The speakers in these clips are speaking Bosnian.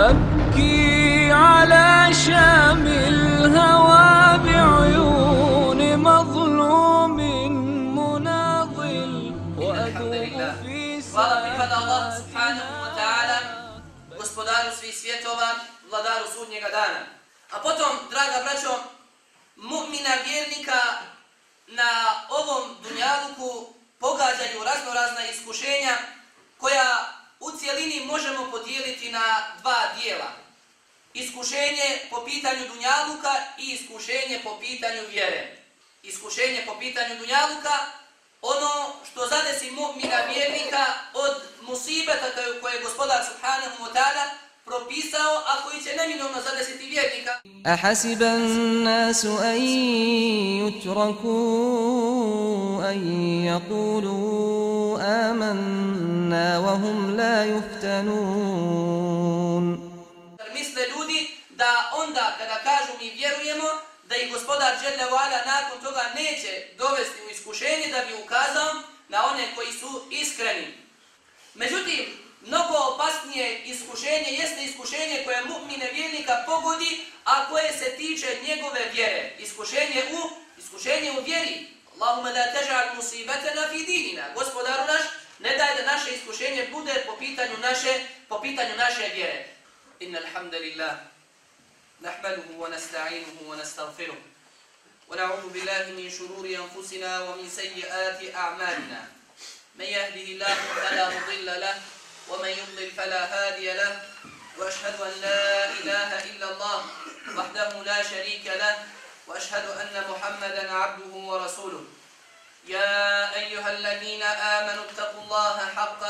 أبكي على شام الهوى بعيون مظلوم مناضل وأذوب في Hvala pripada Allah subhanahu wa ta'ala, gospodaru svih svjetova, vladaru sudnjega dana. A potom, draga braćo, mu'mina vjernika na ovom dunjaluku pogađaju raznorazna iskušenja koja u cijelini možemo podijeliti na dva dijela. Iskušenje po pitanju Dunjaluka i iskušenje po pitanju vjere. Iskušenje po pitanju Dunjaluka, ono što zadesi mu'mina vjernika od musibeta koje je gospodar Subhanahu wa ta'ala propisao, a koji će neminovno zadesiti vjernika. A hasiban nasu an yutraku an yakulu amanna آمنا وهم لا يفتنون Misle ljudi da onda kada kažu mi vjerujemo, da ih gospodar Đelle Vala nakon toga neće dovesti u iskušenje da bi ukazao na one koji su iskreni. Međutim, mnogo opasnije iskušenje jeste iskušenje koje mu'mine vjernika pogodi, a koje se tiče njegove vjere. Iskušenje u, iskušenje u vjeri. Allahumma la težal musibatena fi dinina. Gospodaru naš, Ne daj da naše iskušenje bude po pitanju naše, po pitanju naše vjere. Inna alhamdulillah. Nahmaduhu wa nasta'inuhu wa nastaghfiruh. Wa na'udhu billahi min shururi anfusina wa min sayyiati a'malina. Man yahdihillahu fala mudilla lah wa man yudlil fala hadiya an la ilaha illa Allah, إلا la sharika lah wa له anna muhammadan 'abduhu wa rasuluh يا أيها الذين آمنوا اتقوا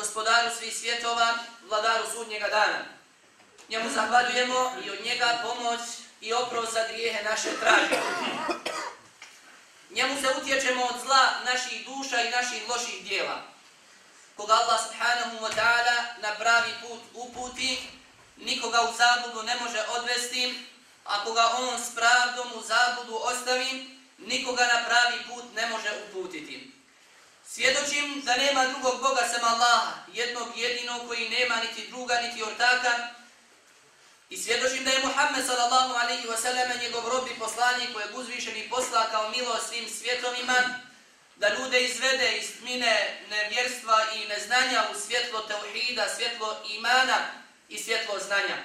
gospodaru svih svjetova, vladaru sudnjega dana. Njemu zahvaljujemo i od njega pomoć i oprost za grijehe naše tražimo. Njemu se utječemo od zla naših duša i naših loših dijela. Koga Allah subhanahu wa ta'ala na pravi put uputi, nikoga u zabudu ne može odvesti, a koga on s pravdom u zabudu ostavi, nikoga na pravi put ne može uputiti. Svjedočim da nema drugog Boga sem Allaha, jednog jedinog koji nema niti druga niti ortaka, I svjedočim da je Muhammed sallallahu alaihi wa sallam njegov rob i poslanik kojeg uzvišen i posla kao milo svim svjetovima, da ljude izvede iz tmine nevjerstva i neznanja u svjetlo teuhida, svjetlo imana i svjetlo znanja.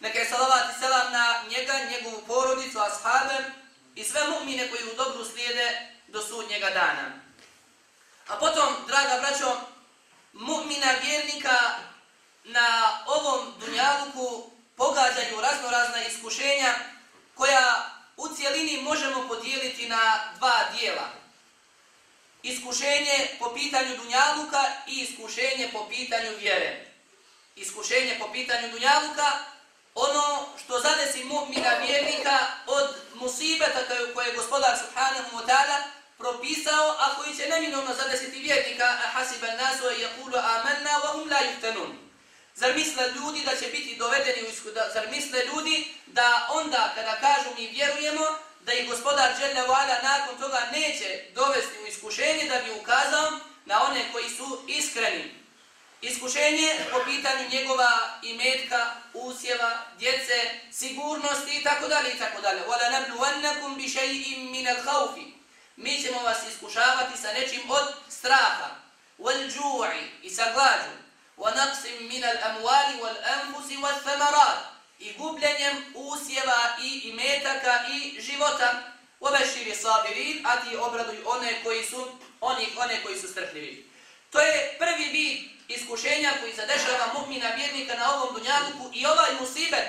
Neka je salavat i selam na njega, njegovu porodicu, ashabe i sve mu'mine koji u dobru slijede do sudnjega dana. Draga braćo, mu'mina vjernika na ovom dunjaluku pogađaju raznorazna iskušenja koja u cijelini možemo podijeliti na dva dijela. Iskušenje po pitanju dunjaluka i iskušenje po pitanju vjere. Iskušenje po pitanju dunjaluka, ono što zadesi mu'mina vjernika od musibeta koje je gospodar subhanahu wa ta'ala propisao, a koji će neminovno zadesiti vjernika, a hasiban nasu i jakulu amanna wa hum la yuftanun. Zar misle ljudi da će biti dovedeni u iskuda? Zar misle ljudi da onda kada kažu mi vjerujemo, da ih gospodar Đelle Vala nakon toga neće dovesti u iskušenje da bi ukazao na one koji su iskreni. Iskušenje po pitanju njegova imetka, usjeva, djece, sigurnosti i tako dalje i tako dalje. Wala nabluwannakum bi shay'in min mi ćemo vas iskušavati sa nečim od straha, wal džu'i i sa glađu, wa naqsim min al amwali wal anfusi wal thamarat. I gubljenjem usjeva i imetaka i života, obeširi sabirin, a ti obraduj one koji su, oni, one koji su strpljivi. To je prvi vid iskušenja koji zadešava mu'mina vjernika na ovom dunjaluku. I ovaj musibet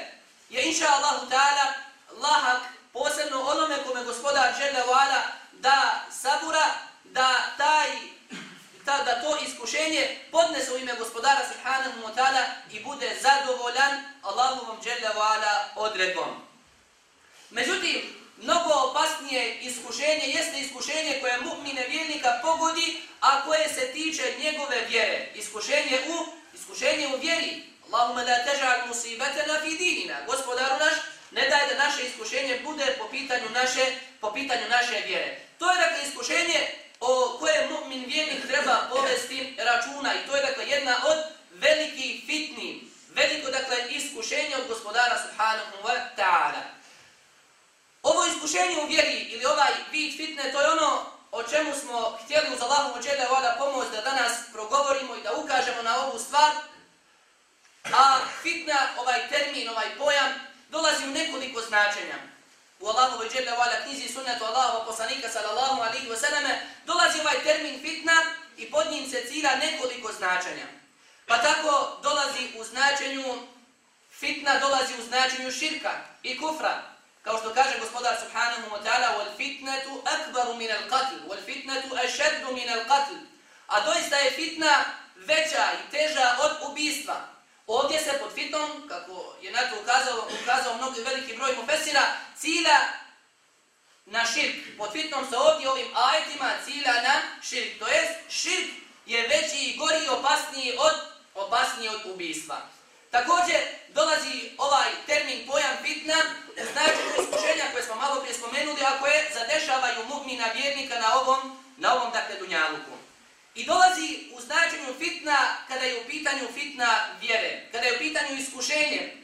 je inša Allahu ta'ala lahak posebno onome kome gospodar žele vada da sabura, da taj ta, da to iskušenje podnese u ime gospodara subhanahu wa ta'ala i bude zadovoljan Allahovom žele vala odredbom. Međutim, mnogo opasnije iskušenje jeste iskušenje koje mu'mine vjernika pogodi, a koje se tiče njegove vjere. Iskušenje u, iskušenje u vjeri. Allahumma la težal musibetena fi dinina. Gospodaru naš, ne daj da naše iskušenje bude po pitanju naše, po pitanju naše vjere. To je dakle iskušenje o koje mu'min vjernik treba povesti računa i to je dakle jedna od veliki fitni, veliko dakle iskušenje od gospodara subhanahu wa ta'ala. Ovo iskušenje u vjeri ili ovaj vid fitne, to je ono o čemu smo htjeli uz Allahom ođele voda pomoć da danas progovorimo i da ukažemo na ovu stvar. A fitna, ovaj termin, ovaj pojam, dolazi u nekoliko značenja. U Allahu ođele vala knjizi sunnetu Allahova poslanika sallallahu alihi wasallam dolazi ovaj termin fitna i pod njim se cira nekoliko značenja. Pa tako dolazi u značenju, fitna dolazi u značenju širka i kufra. Kao što kaže gospodar subhanahu wa ta'ala wal fitnatu akbaru min al qatl wal fitnatu ashaddu min al qatl a doista je fitna veća i teža od ubistva ovdje se pod fitnom kako je na to ukazao ukazao mnogi veliki broj mufesira cilja na širk. Pod fitnom se ovdje ovim ajetima cilja na širk. To jest širk je veći i gori i opasniji od opasniji od ubistva. Također dolazi ovaj termin pojam fitna znači iskušenja koje smo malo prije spomenuli, a koje zadešavaju mu'mina vjernika na ovom, na ovom dakle dunjaluku. I dolazi u značenju fitna kada je u pitanju fitna vjere, kada je u pitanju iskušenje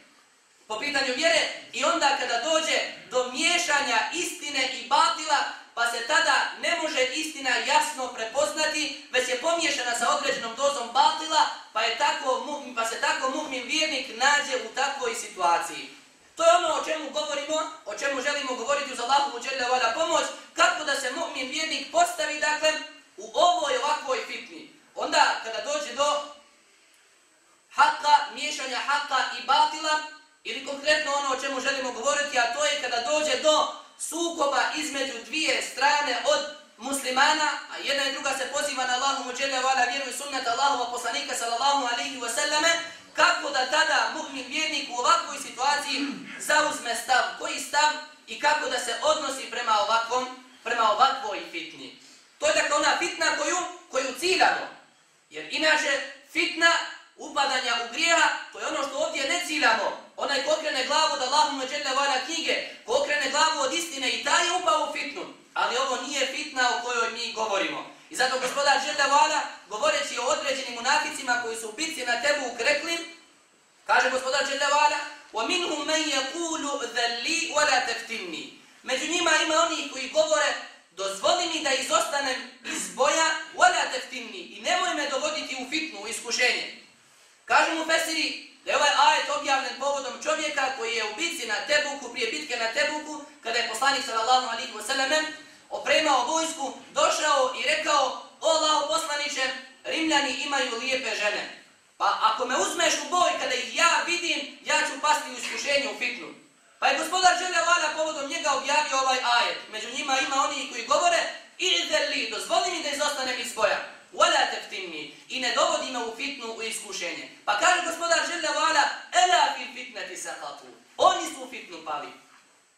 po pitanju vjere i onda kada dođe do miješanja istine i batila, pa se tada ne može istina jasno prepoznati, već je pomiješana sa određenom dozom batila, pa, je tako, pa se tako muhmin vjernik nađe u takvoj situaciji. To je ono o čemu govorimo, o čemu želimo govoriti uz Allahovu dželle pomoć, kako da se muhmin vjernik postavi, dakle, u ovoj ovakvoj fitni. Onda, kada dođe do haka, miješanja haka i batila, ili konkretno ono o čemu želimo govoriti, a to je kada dođe do sukoba između dvije strane od muslimana, a jedna i druga se poziva na Allahu muđele vala vjeru i sunnet Allahova poslanika sallallahu alaihi wasallame, kako da tada mu'min vjernik u ovakvoj situaciji zauzme stav, koji stav i kako da se odnosi prema ovakvom, prema ovakvoj fitni. To je dakle ona fitna koju, koju ciljamo. Jer inače fitna upadanja u grijeha, to je ono što ovdje ne ciljamo. Onaj ko okrene glavu da Allah mu je knjige, ko okrene glavu od istine i taj je upao u fitnu. Ali ovo nije fitna o kojoj mi govorimo. I zato gospodar Žele Vala, govoreći o određenim munaficima koji su bitci na tebu ukrekli, kaže gospodar Žele Vala, وَمِنْهُمْ مَنْ يَقُولُ ذَلِّي وَلَا تَفْتِنِّي Među njima ima oni koji govore dozvoli mi da izostanem iz boja, ola teftinni, i nemoj me dovoditi u fitnu, u iskušenje. Kažem mu Fesiri da je ovaj ajet objavljen povodom čovjeka koji je u bitci na Tebuku, prije bitke na Tebuku, kada je poslanik sallallahu alihi vseleme opremao vojsku, došao i rekao, o Allaho poslaniće, Rimljani imaju lijepe žene. Pa ako me uzmeš u boj, kada ih ja vidim, ja ću pasti u iskušenje, u fitnu. Pa je gospodar žele vala povodom njega objavio ovaj ajet. Među njima ima oni koji govore, ili dozvoli mi da izostanem iz boja. Wala taftinni i ne dovodi me u fitnu u iskušenje. Pa kaže gospodar Jalla vala ela fil fitnati sakatu. Oni su u fitnu pali.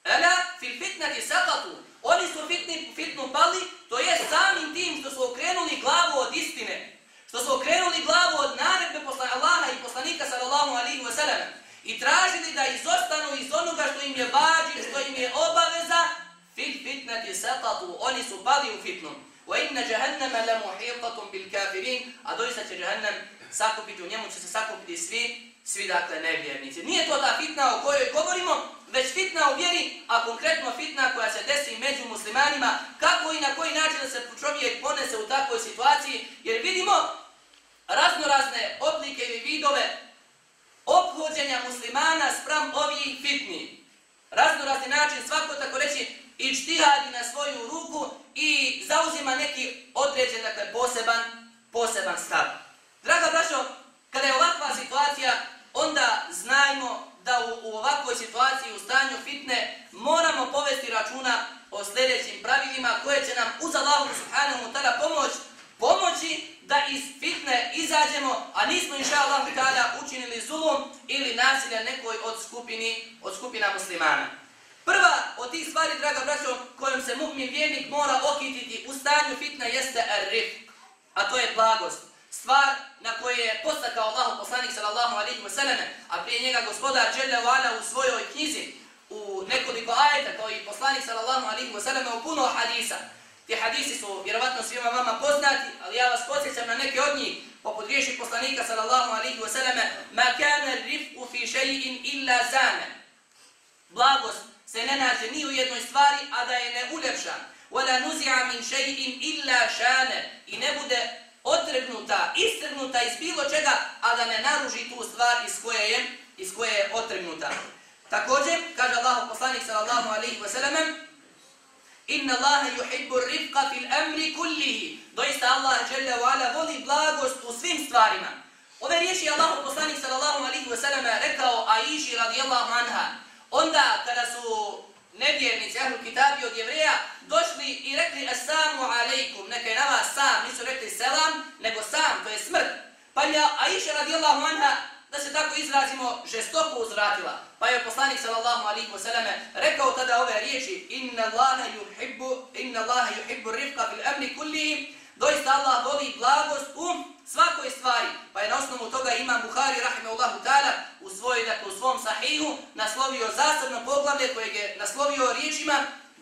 Ela fil fitnati sakatu. Oni su u fitni, fitnu pali, to je samim tim što su okrenuli glavu od istine. Što su okrenuli glavu od naredbe posla Allaha i poslanika sallallahu alaihi wa sallam i tražili da izostanu iz onoga što im je vađi, što im je obaveza, fit fitneti satatu, oni su pali u fitnu. Wa inna jahannama la muhitatun bil kafirin, a doista će jahannam sakupiti u njemu, će se sakupiti svi, svi dakle nevjernici. Nije to ta fitna o kojoj govorimo, već fitna u vjeri, a konkretno fitna koja se desi među muslimanima, kako i na koji način da se čovjek ponese u takvoj situaciji, jer vidimo razno razne oblike i vidove obhođenja muslimana sprem ovih fitni. Razno razni način, svako tako reći, i čtihadi na svoju ruku i zauzima neki određen, dakle, poseban, poseban stav. Draga braćo, kada je ovakva situacija, onda znajmo da u, u ovakvoj situaciji, u stanju fitne, moramo povesti računa o sljedećim pravilima koje će nam uz Allahu subhanahu wa ta'ala pomoć, pomoći da iz fitne izađemo, a nismo inša Allah tada učinili zulum ili nasilje nekoj od skupini, od skupina muslimana. Prva od tih stvari, draga braćo, kojom se mu'min vjernik mora okititi u stanju fitne jeste rif, a to je blagost. Stvar na koje je postakao Allah poslanik sallallahu alaihi wa sallam, a prije njega gospodar Jalla Vala u svojoj knjizi, u nekoliko ajeta, kao i poslanik sallallahu alaihi wa sallam, u puno hadisa. Ti hadisi su vjerovatno svima vama poznati, ali ja vas podsjećam na neke od njih, poput riješi poslanika sallallahu alaihi wasallam, ma kana rifku fi šeji'in illa zane. Blagost se ne nađe ni u jednoj stvari, a da je ne uljepšan. Wala nuzi'a min šeji'in illa šane. I ne bude otrgnuta, istrgnuta iz bilo čega, a da ne naruži tu stvar iz koje je, iz koje je otrgnuta. Također, kaže Allah poslanik sallallahu alaihi wasallam, Inna Allaha yuhibbu rifqa fil amri kullihi. Doista Allah dželle ve ala voli blagost u svim stvarima. Ove riječi Allah poslanik sallallahu alejhi ve sellem rekao Aishi radijallahu anha. Onda kada su nevjernici ahlu kitabi od jevreja došli i rekli assalamu alejkum, neka je na vas sam, nisu rekli selam, nego sam, to je smrt. Pa je Aisha radijallahu anha da se tako izrazimo, žestoko uzvratila. Pa je poslanik sallallahu alaihi wasallam rekao tada ove riječi Inna Allaha yuhibbu, inna Allaha yuhibbu rifqa fil amni kulli Doista Allah voli blagost u svakoj stvari. Pa je na osnovu toga imam Buhari rahimahullahu ta'ala u, svoj, dakle, u svom sahihu naslovio zasebno poglavlje kojeg je naslovio riječima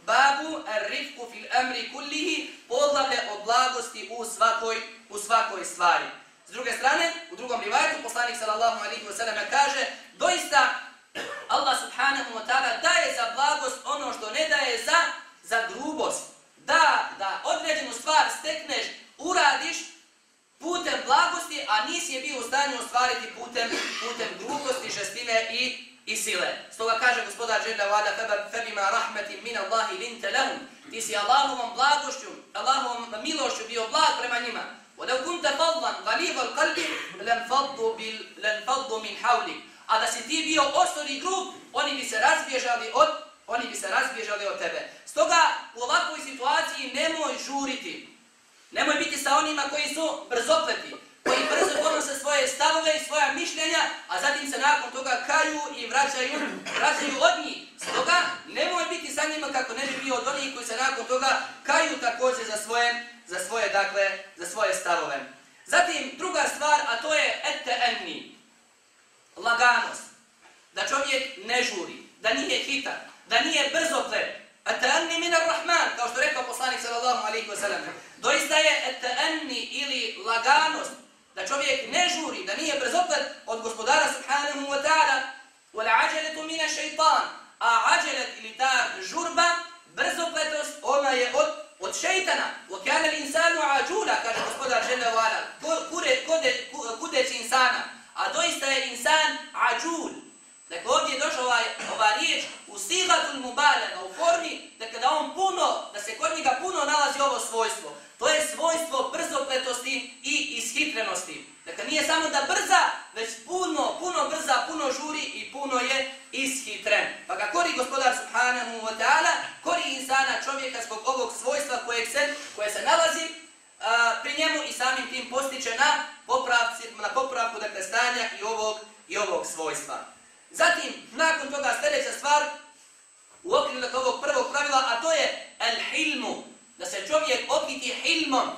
Babu ar-rifqu fil amri kullihi poglavlje o blagosti u svakoj, u svakoj stvari. S druge strane, u drugom rivajetu, poslanik sallallahu alaihi wa sallam kaže, doista Allah subhanahu wa ta'ala daje za blagost ono što ne daje za, za grubost. Da, da određenu stvar stekneš, uradiš putem blagosti, a nisi je bio u stanju ostvariti putem, putem grubosti, žestine i, i sile. Stoga kaže gospodar Želja Vada, febima rahmeti min Allahi linte lehum. Ti si Allahovom blagošću, Allahovom milošću bio blag prema njima. ولو كنت فضلا غليظ القلب لانفضوا بال لانفضوا من حولك a da si ti bio ostor i grub, oni bi se razbježali od oni bi se razbježali od tebe. Stoga u ovakvoj situaciji nemoj žuriti. Nemoj biti sa onima koji su brzopleti, koji brzo donose svoje stavove i svoja mišljenja, a zatim se nakon toga kaju i vraćaju, vraćaju od njih. Stoga nemoj biti sa njima kako ne bi bio od onih koji se nakon toga kaju također za svoje za svoje, dakle, za svoje stavove. Zatim, druga stvar, a to je ete enni, laganost. Da čovjek ne žuri, da nije hitan, da nije brzopled. Ete enni minar rahman, kao što rekao poslanik sallallahu alaihi wa sallam. Doista je ete ili laganost, da čovjek ne žuri, da nije brzopad od gospodara subhanahu wa ta'ala, wal ađeletu mine šeitan, a ađelet ili ta žurba, brzopetost, ona je od, od šeitana. Wa kanal insanu ađula, kaže gospodar žele vala, kude, kude, kude, insana, a doista je insan ađul, Dakle, ovdje je došla ovaj, ova riječ u sigatul mubalena, u formi, dakle, da on puno, da se kod njega puno nalazi ovo svojstvo. To je svojstvo brzopletosti i ishitrenosti. Dakle, nije samo da brza, već puno, puno brza, puno žuri i puno je ishitren. Pa ga kori gospodar subhanahu wa ta'ala, kori insana čovjeka zbog ovog svojstva kojeg se, koje se nalazi a, pri njemu i samim tim postiče na popravci, na popravku dakle, stanja i ovog, i ovog svojstva. Zatim, nakon toga sljedeća stvar, u okviru dakle, ovog prvog pravila, a to je el-hilmu, da se čovjek okiti hilmom.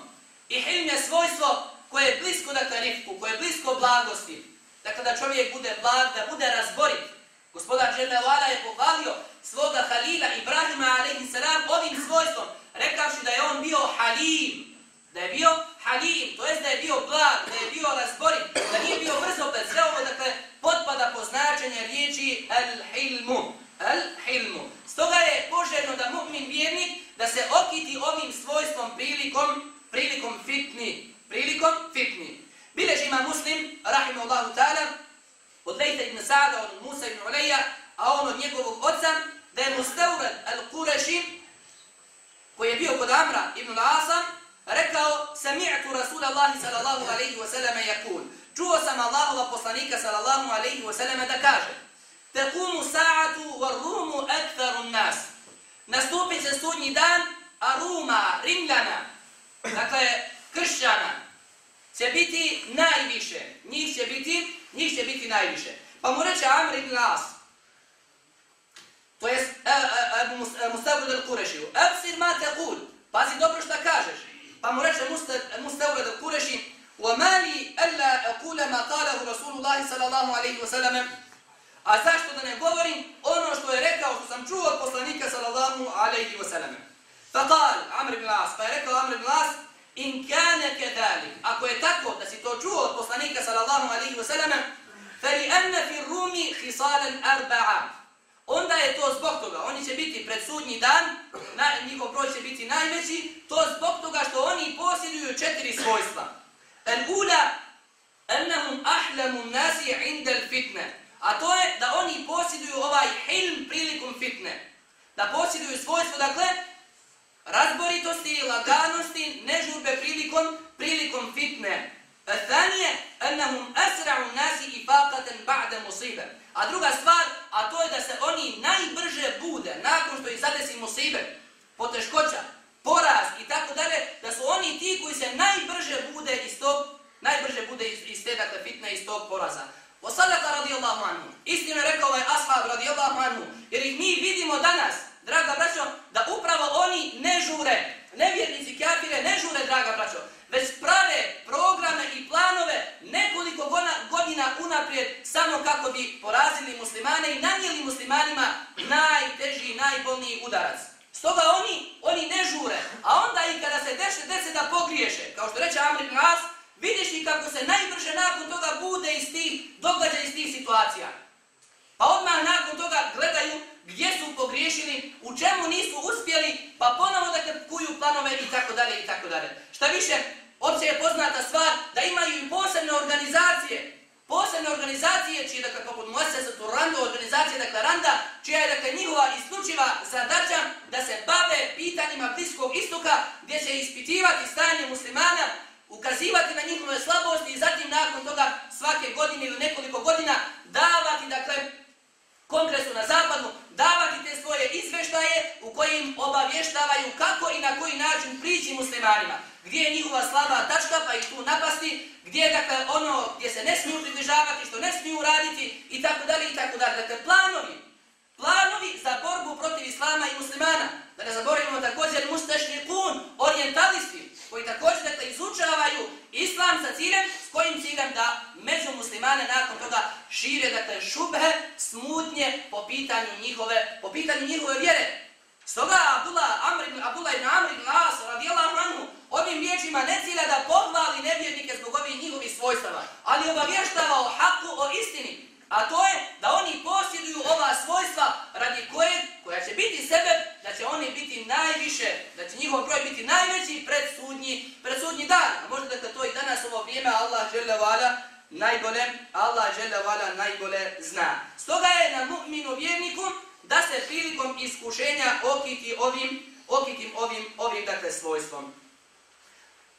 I hilm je svojstvo koje je blisko dakle rifku, koje je blisko blagosti. Dakle, da čovjek bude blag, da bude razborit. Gospodar Dželewala je pohvalio svoga Halila Ibrahima a.s. ovim svojstvom, rekavši da je on bio halim. Da je bio halim, to jest da je bio blag, da je bio razborit, da nije bio brzopet. Sve ovo, dakle, potpada po značenje riječi al-hilmu. Al-hilmu. Stoga je poželjno da mu'min vjernik da se okiti ovim svojstvom prilikom, prilikom fitni. Prilikom fitni. Bileži ima muslim, rahimahullahu ta'ala, od Lejta ibn Sada, od Musa ibn Uleja, a on od njegovog oca, da je Mustaurad al-Qurashi, koji je bio kod Amra ibn Asam, rekao, sami'tu Rasulallahi sallallahu alaihi wa sallam jakul. Čuo sam Allahova poslanika sallallahu alaihi wa sallam da kaže, Tekumu sa'atu wa rumu aktharu nas. Nastupit će sudnji dan, a Ruma, Rimljana, dakle, kršćana, će biti najviše. Njih će biti, njih će biti najviše. Pa mu reče Amr ibn As, to je e, e, e, e Mustavud al-Kurešiju, Absir ma te kul, pazi dobro šta kažeš pa mu reče Mustavred al Kureši, وَمَالِي أَلَّا أَقُولَ مَا قَالَهُ رَسُولُ اللَّهِ صَلَى اللَّهُ عَلَيْهُ وَسَلَمَ A zašto da ne govorim ono što je rekao, što sam čuo od poslanika sallallahu alaihi wa sallam. Pa kal, Amr ibn Las, pa je rekao Amr ibn Las, in kane kedali, ako je tako da si to čuo od poslanika sallallahu alaihi wa sallam, fa li anna fi rumi Onda je to zbog toga, oni će biti pred sudnji dan, na, njihov broj će biti najveći, to zbog toga što oni posjeduju četiri svojstva. El ula, ennahum ahlamu nasi inda fitne. A to je da oni posjeduju ovaj hilm prilikom fitne. Da posjeduju svojstvo, dakle, razboritosti, laganosti, nežurbe prilikom, prilikom fitne. E, Thanije, ennahum asra'u nasi i ba'da ba'de musibe. A druga stvar, a to je da se oni najbrže bude, nakon što ih zadesi musibe, poteškoća, poraz i tako dalje, da su oni ti koji se najbrže bude iz tog, najbrže bude iz, iz te, dakle, fitne, iz tog poraza. Osadaka radijallahu anhu. Istino je rekao ovaj ashab radijallahu anhu. Jer ih mi vidimo danas, draga braćo, da upravo oni ne žure, nevjernici kafire ne žure, draga braćo, već prave programe i planove nekoliko godina unaprijed samo kako bi porazili muslimane i nanijeli muslimanima najteži, najbolniji udarac. Stoga oni, oni ne žure, a onda i kada se deše, dese da pogriješe, kao što reče Amr ibn As, vidiš li kako se najbrže nakon toga bude iz tih događaja iz tih situacija. Pa odmah nakon toga gledaju gdje su pogriješili, u čemu nisu uspjeli, pa ponovo da kuju planove i tako dalje i tako dalje. Šta više, opće je poznata stvar da imaju i posebne organizacije, posebne organizacije, čije dakle poput Moise za Turando, organizacije dakle Randa, čija je dakle njihova isključiva zadaća da se bave pitanjima Bliskog istoka, gdje će ispitivati stanje muslimana, ukazivati na njihove slabosti i zatim nakon toga svake godine ili nekoliko godina davati, dakle, kongresu na zapadu, davati te svoje izveštaje u kojim obavještavaju kako i na koji način prići muslimanima. Gdje je njihova slaba tačka pa ih tu napasti, gdje je dakle, ono gdje se ne smiju približavati, što ne smiju raditi i tako dalje i tako dalje. Dakle, planovi za borbu protiv islama i muslimana. Da ne zaboravimo također mustašni kun, orientalisti, koji također dakle, izučavaju islam sa ciljem, s kojim ciljem da među muslimane nakon toga šire dakle, šubhe, smutnje po pitanju njihove, po pitanju njihove vjere. Stoga Abdullah, Amr ibn, Abdullah ibn Amr ibn As radijallahu anhu ovim riječima ne cilja da pohvali nevjernike zbog ovih njihovih svojstava, ali obavještava o haku, o istini. A to je da oni posjeduju ova svojstva radi koje, koja će biti sebe, da će oni biti najviše, da će njihov broj biti najveći pred sudnji, pred sudnji dan. A možda da to i danas ovo vrijeme Allah žele vala najbolje, Allah žele vala najbolje zna. Stoga je na mu'minu vjerniku da se prilikom iskušenja okiti ovim, okitim ovim, ovim dakle svojstvom.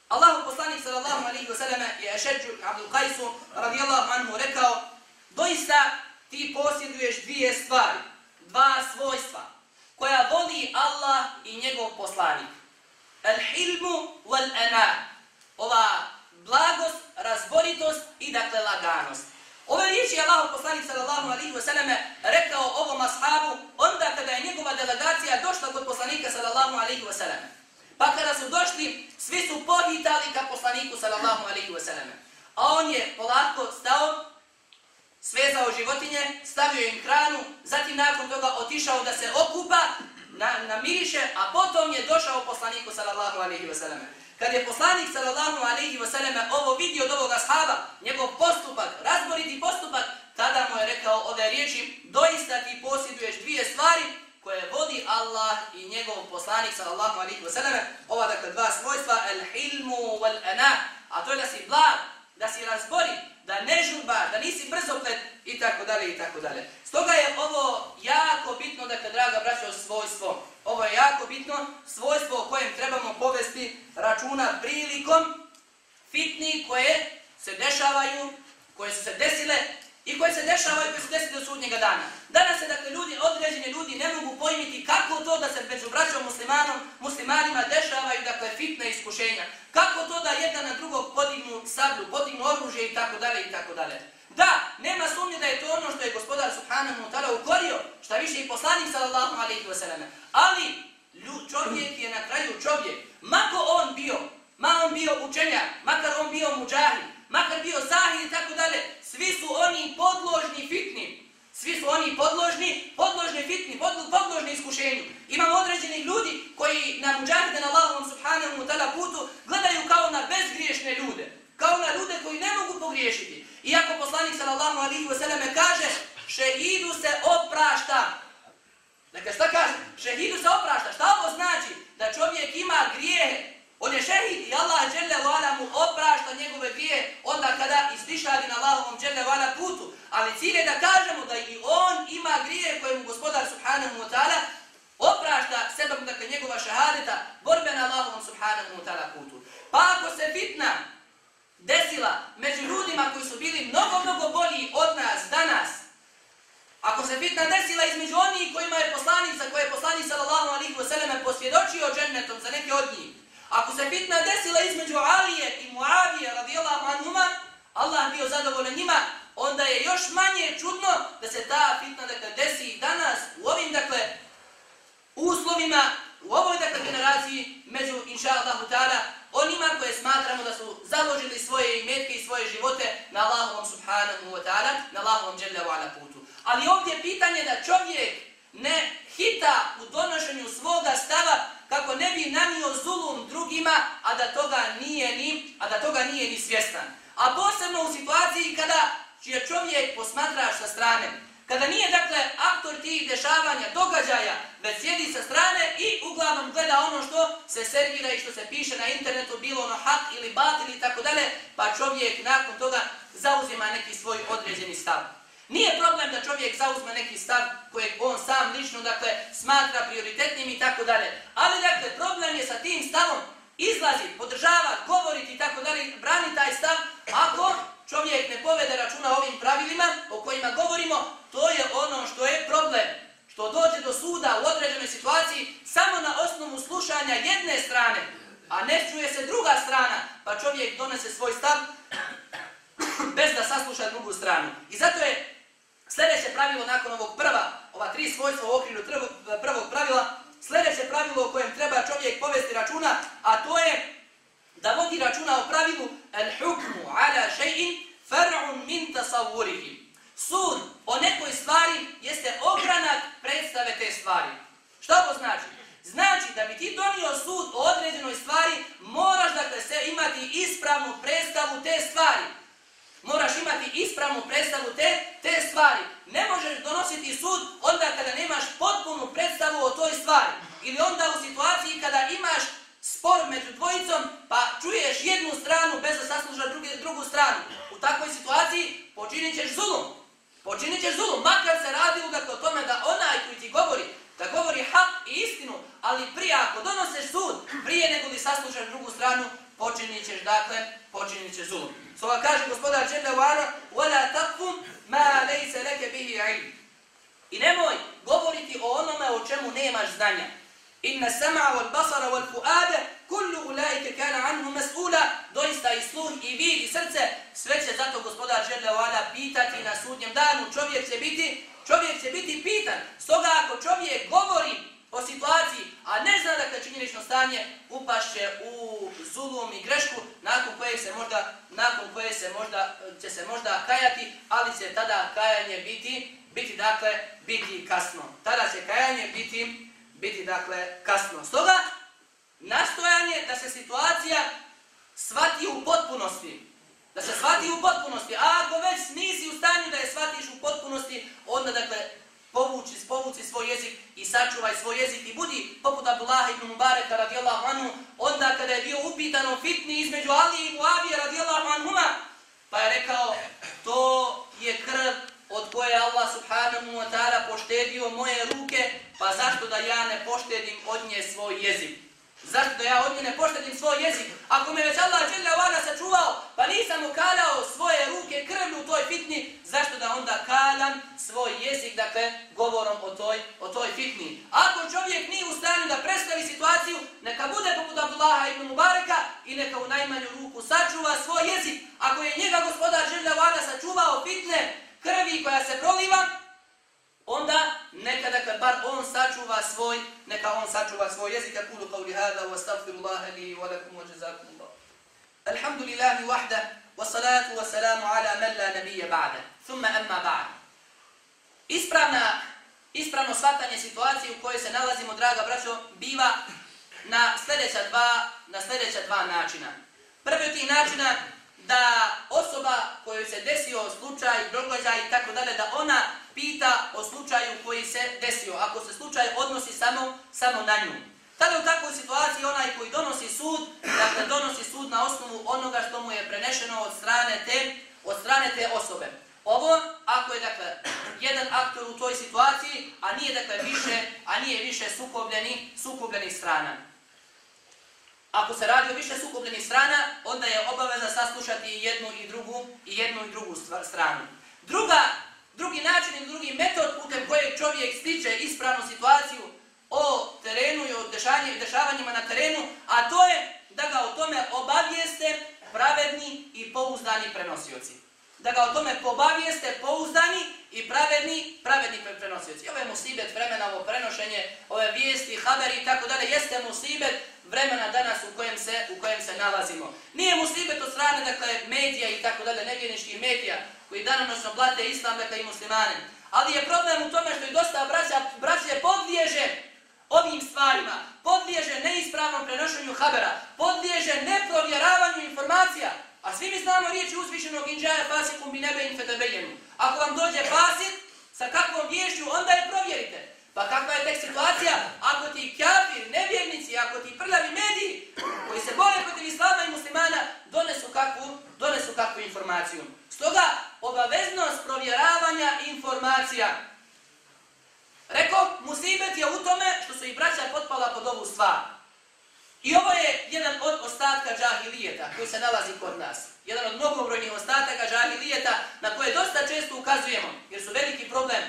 Allahu poslanik sallallahu alaihi wa sallam je Ešeđu Abdul Qajsu radijallahu anhu rekao doista ti posjeduješ dvije stvari, dva svojstva, koja voli Allah i njegov poslanik. Al-hilmu wal-ana. Ova blagost, razboritost i dakle laganost. Ove riječi je Allah poslanik sallallahu alaihi wa sallame rekao ovom ashabu onda kada je njegova delegacija došla kod poslanika sallallahu alaihi wa sallame. Pa kada su došli, svi su pohitali ka poslaniku sallallahu alaihi wa sallame. A on je polako stao svezao životinje, stavio im hranu, zatim nakon toga otišao da se okupa, na, namiriše, a potom je došao poslaniku sallallahu alaihi wa sallame. Kad je poslanik sallallahu alejhi ve selleme ovo vidio od ovoga ashaba, njegov postupak, razboriti postupak, tada mu je rekao ove riječi, doista ti posjeduješ dvije stvari koje vodi Allah i njegov poslanik sallallahu alejhi ve selleme, Ova dakle dva svojstva, el-hilmu wal-ana, a to je da si blag, da si razbori, da ne žurba, da nisi brzoplet i tako dalje i tako dalje. Stoga je ovo jako bitno, dakle, draga braćo, svojstvo. Ovo je jako bitno svojstvo o kojem trebamo povesti računa prilikom fitni koje se dešavaju, koje su se desile i koje se dešavaju i koje se desile do sudnjega dana. Danas se, dakle, ljudi, određeni ljudi ne mogu pojmiti kako to da se među braćom muslimanom, muslimanima dešavaju, dakle, fitne iskušenja. Kako to da jedan na drugog podignu sablju, podignu oružje i tako dalje i tako dalje. Da, nema sumnje da je to ono što je gospodar Subhanahu wa ta'ala ukorio, šta više i poslanik sallallahu alaihi wa sallam. Ali, čovjek je na kraju čovjek. Mako on bio, ma on bio učenjak, makar on bio muđahid, makar bio zahid i tako dalje, svi su oni podložni fitni. Svi su oni podložni, podložni fitni, podložni iskušenju. Imamo određeni ljudi koji na muđahide na Allahom subhanahu wa ta'ala putu gledaju kao na bezgriješne ljude. Kao na ljude koji ne mogu pogriješiti. Iako poslanik sallallahu alihi wa sallam kaže šehidu se oprašta. Dakle, šta kaže? Šehidu se oprašta. Šta ovo znači? Da čovjek ima grijehe. On je šehid i Allah dželle vala mu oprašta njegove grije onda kada istišadi na Allahovom dželle vala putu. Ali cilj je da kažemo da i on ima grije koje mu gospoda subhanahu wa ta'ala oprašta sebom dakle njegova šahadeta borbe na Allahovom subhanahu wa ta'ala putu. Pa ako se fitna desila među ljudima koji su bili mnogo, mnogo bolji od nas danas, ako se fitna desila između onih kojima je poslanica, koje je poslanik sallallahu alihi wasallam posvjedočio džennetom za neke od njih, ako se fitna desila između Alije i Muavije radijallahu anhuma, Allah bio zadovoljan njima, onda je još manje čudno da se ta fitna dakle, desi danas u ovim dakle, uslovima, u ovoj dakle, generaciji među inša Allahu ta'ala onima koje smatramo da su založili svoje imetke i svoje živote na Allahovom subhanahu wa ta'ala, na Allahovom dželle wa ala putu. Ali ovdje je pitanje da čovjek ne hita u donošenju svoga stava kako ne bi nanio zulum drugima, a da toga nije ni, a da toga nije ni svjestan. A posebno u situaciji kada je čovjek posmatraš sa strane, Kada nije, dakle, aktor tih dešavanja, događaja, već sjedi sa strane i uglavnom gleda ono što se servira i što se piše na internetu, bilo ono hak ili bat ili tako dalje, pa čovjek nakon toga zauzima neki svoj određeni stav. Nije problem da čovjek zauzme neki stav kojeg on sam lično, dakle, smatra prioritetnim i tako dalje. Ali, dakle, problem je sa tim stavom izlazi, podržava, govoriti i tako dalje, brani taj stav, ako čovjek ne povede računa ovim pravilima o kojima govorimo, to je ono što je problem. Što dođe do suda u određenoj situaciji samo na osnovu slušanja jedne strane, a ne čuje se druga strana, pa čovjek donese svoj stav bez da sasluša drugu stranu. I zato je sljedeće pravilo nakon ovog prva, ova tri svojstva u okrilju prvog pravila, sljedeće pravilo o kojem treba čovjek povesti računa, a to je da vodi računa o pravilu al-hukmu ala shay'in far'un min tasawwurihi. Sud o nekoj stvari jeste ogranak predstave te stvari. Šta to znači? Znači da bi ti donio sud o određenoj stvari, moraš dakle se imati ispravnu predstavu te stvari. Moraš imati ispravnu predstavu te, te stvari. Ne možeš donositi sud onda kada nemaš potpunu predstavu o toj stvari. Ili onda u situaciji kada imaš spor među dvojicom, pa čuješ jednu stranu bez da sasluža druge, drugu stranu. U takvoj situaciji počinit ćeš zulum. Počinit ćeš zulum, makar se radi uvijek o tome da onaj koji ti govori, da govori hak i istinu, ali prije ako donoseš sud, prije nego li saslušaš drugu stranu, počinit ćeš, dakle, počinit ćeš zulum. Sova kaže gospodar Čenda Vara, وَلَا تَقْفُمْ مَا لَيْسَ لَكَ بِهِ عِلْمِ I nemoj govoriti o onome o čemu nemaš znanja. Inna sam'a wal basara wal fu'ada kullu ulaika kana anhu mas'ula. Doista i sluh i vid i srce sve će zato gospodar dželle wala pitati na sudnjem danu. Čovjek će biti čovjek će biti pitan. Stoga ako čovjek govori o situaciji, a ne zna da činjenično stanje, upašće u zulum i grešku, nakon koje se možda nakon koje se možda će se možda kajati, ali će tada kajanje biti biti dakle biti kasno. Tada će kajanje biti biti dakle kasno. Stoga, nastojanje da se situacija svati u potpunosti. Da se shvati u potpunosti. A ako već nisi u stanju da je svatiš u potpunosti, onda dakle povuči, povuci svoj jezik i sačuvaj svoj jezik i budi poput Abdullah ibn Mubareka radijallahu anhu, onda kada je bio upitan o fitni između Ali i Muavije radijallahu anhuma, pa je rekao, to je krv od koje Allah subhanahu wa ta'ala poštedio moje ruke, pa zašto da ja ne poštedim od nje svoj jezik? Zašto da ja od nje ne poštedim svoj jezik? Ako me već Allah dželja pa nisam ukaljao svoje ruke krvlju u toj fitni, zašto da onda kaljam svoj jezik, dakle, govorom o toj, o toj fitni? Ako čovjek nije u stanju da predstavi situaciju, neka bude poput Abdullaha ibn Mubareka i neka u najmanju ruku sačuva svoj jezik. Ako je njega gospodar dželja vada sačuvao fitne krvi koja se proliva, onda neka dakle bar on sačuva svoj, neka on sačuva svoj jezik, kulu qawli hada, wa astaghfirullaha li wa lakum wa jazakum الحمد wahda, وحده والصلاة والسلام على من لا نبي بعده ثم أما بعد. Ispravna, ispravno shvatanje situacije u kojoj se nalazimo, draga braćo, biva na sljedeća dva, na sljedeća dva načina. Prvi od tih načina da osoba kojoj se desio slučaj, događaj i tako dalje, da ona pita o slučaju koji se desio, ako se slučaj odnosi samo, samo na nju. Tada u takvoj situaciji onaj koji donosi sud, dakle donosi sud na osnovu onoga što mu je prenešeno od strane te, od strane te osobe. Ovo, ako je dakle jedan aktor u toj situaciji, a nije dakle više, a nije više sukobljeni, sukobljeni strana. Ako se radi o više sukobljenih strana, onda je obaveza saslušati jednu i drugu i jednu i drugu stranu. Druga, drugi način i drugi metod putem kojeg čovjek stiče ispravnu situaciju o terenu i o dešavanjima na terenu, a to je da ga o tome obavijeste pravedni i pouzdani prenosioci. Da ga o tome pobavijeste pouzdani i pravedni, pravedni prenosioci. Ovo je musibet vremena, ovo prenošenje, ove vijesti, haberi i tako dalje, jeste musibet vremena danas u kojem se u kojem se nalazimo. Nije musibet od strane dakle medija i tako dalje, nevjerničkih medija koji danonoćno blate islam dakle i muslimane. Ali je problem u tome što i dosta braća braće podliježe ovim stvarima, habera, podliježe neprovjeravanju informacija. A svi mi znamo riječi uzvišenog inđaja fasikum bi nebe infetebejenu. Ako vam dođe fasit, sa kakvom vješću, onda je provjerite. Pa kakva je tek situacija ako ti kjafir, nevjernici, ako ti prljavi mediji koji se bore protiv islama i muslimana donesu kakvu, donesu kakvu informaciju. Stoga obaveznost provjeravanja informacija. Rekao, musibet je u tome što su i braća potpala pod ovu stvar. I ovo je jedan od ostatka džahilijeta koji se nalazi kod nas. Jedan od mnogobrojnih ostataka džahilijeta na koje dosta često ukazujemo, jer su veliki problem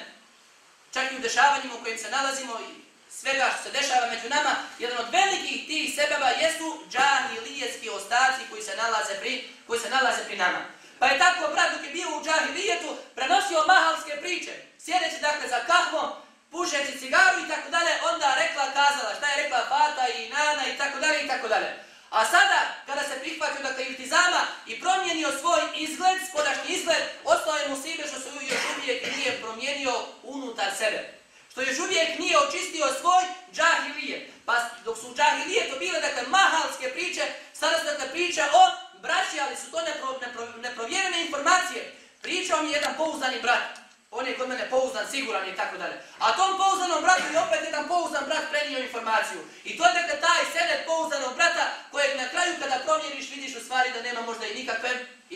čak i u dešavanjima u kojim se nalazimo i svega što se dešava među nama, jedan od velikih tih sebeba jesu džahilijetski ostaci koji se nalaze pri, koji se nalaze pri nama. Pa je tako brat dok je bio u džahilijetu prenosio mahalske priče, sjedeći dakle za kahvom, pušeći cigaru i tako dalje, onda rekla, kazala, šta je rekla Fata i Nana i tako dalje i tako dalje. A sada, kada se prihvatio dakle iltizama i promijenio svoj izgled, spodašnji izgled, ostao je mu sibe što se još uvijek nije promijenio unutar sebe. Što još uvijek nije očistio svoj džahilije. Pa dok su džahilije to bile dakle mahalske priče, sada se dakle priča o braći, ali su to nepro, nepro, neprovjerene informacije. Pričao mi jedan pouzdani brat. On je kod mene pouzdan, siguran i tako dalje. A tom pouzdanom bratu je opet jedan pouzdan brat prenio informaciju. I to je dakle taj sedet pouzdanog brata kojeg na kraju kada provjeriš vidiš u stvari da nema možda i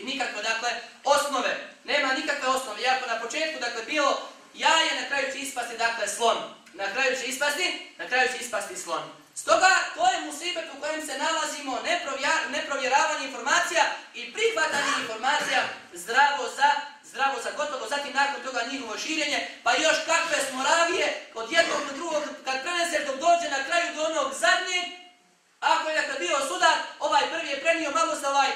nikakve dakle, osnove. Nema nikakve osnove. Iako na početku dakle bilo jaje, na kraju će ispasti dakle slon. Na kraju će ispasti, na kraju će ispasti slon. Stoga, to je musibet u kojem se nalazimo neprovjeravanje informacija i prihvatanje informacija zdravo za zdravo za gotovo, zatim nakon toga njihovo širenje, pa još kakve smo ravije od jednog do drugog, kad preneseš dok dođe na kraju do onog zadnjeg, ako je dakle bio sudar, ovaj prvi je prenio malo sa ovaj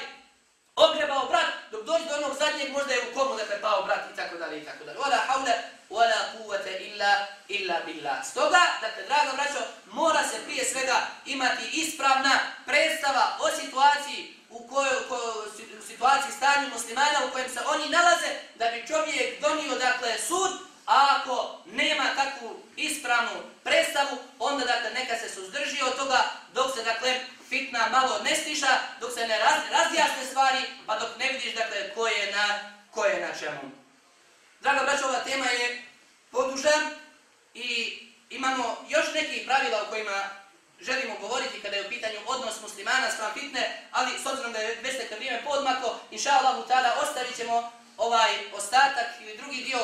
ogrebao brat, dok dođe do onog zadnjeg možda je u komu dakle pao brat i tako dalje i tako dalje. Wala hawla wala quwwata illa illa billah. Stoga, dakle drago braćo, mora se prije svega imati ispravna predstava o situaciji u kojoj u situaciji stanju muslimana u kojem se oni nalaze da bi čovjek donio dakle sud a ako nema takvu ispravnu predstavu onda dakle neka se suzdrži od toga dok se dakle fitna malo ne stiša dok se ne raz, razjasne stvari pa dok ne vidiš dakle ko je na ko je na čemu Draga braćo, ova tema je poduža i imamo još neki pravila u kojima želimo govoriti kada je u pitanju odnos muslimana s fitne, ali s obzirom da je već tako vrijeme podmako, inša Allah, tada ostavit ćemo ovaj ostatak ili drugi dio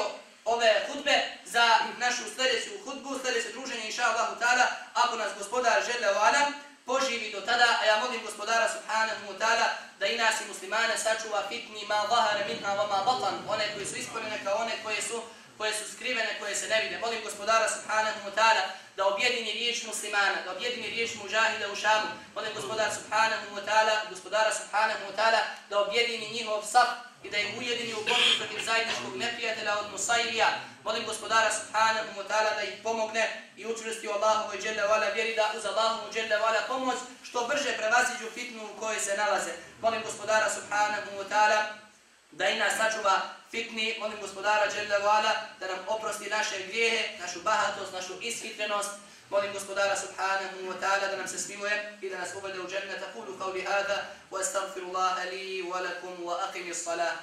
ove hudbe za našu sljedeću hudbu, sljedeće druženje, inša Allahu ta'ala, ako nas gospodar žele ovala, poživi do tada, a ja molim gospodara subhanahu wa ta'ala da i nas i muslimane sačuva fitni ma zahara minha wa ma batan, one koji su ispoljene kao one koje su koje su skrivene, koje se ne vide. Molim gospodara subhanahu wa ta'ala da objedini riječ muslimana, da objedini riječ mužahida u šamu. Molim gospodara subhanahu wa ta'ala, gospodara subhanahu wa ta'ala da objedini njihov saf i da im ujedini u borbi protiv zajedničkog neprijatelja od Musailija. Molim gospodara subhanahu wa ta'ala da ih pomogne i učvrsti u Allahu i Jalla wala vjeri da uz Allahovu i Jalla wala pomoć što brže prevaziđu fitnu u kojoj se nalaze. Molim gospodara subhanahu wa ta'ala da i nas sačuva fitni, molim gospodara Jalla wala da nam oprosti naše grijehe, našu bahatost, našu ishitrenost, Molim gospodara subhanahu wa ta'ala da nam se smiluje i da nas uvede u džennet. Kulu kao li hada wa astaghfirullaha li wa lakum wa aqimi salah.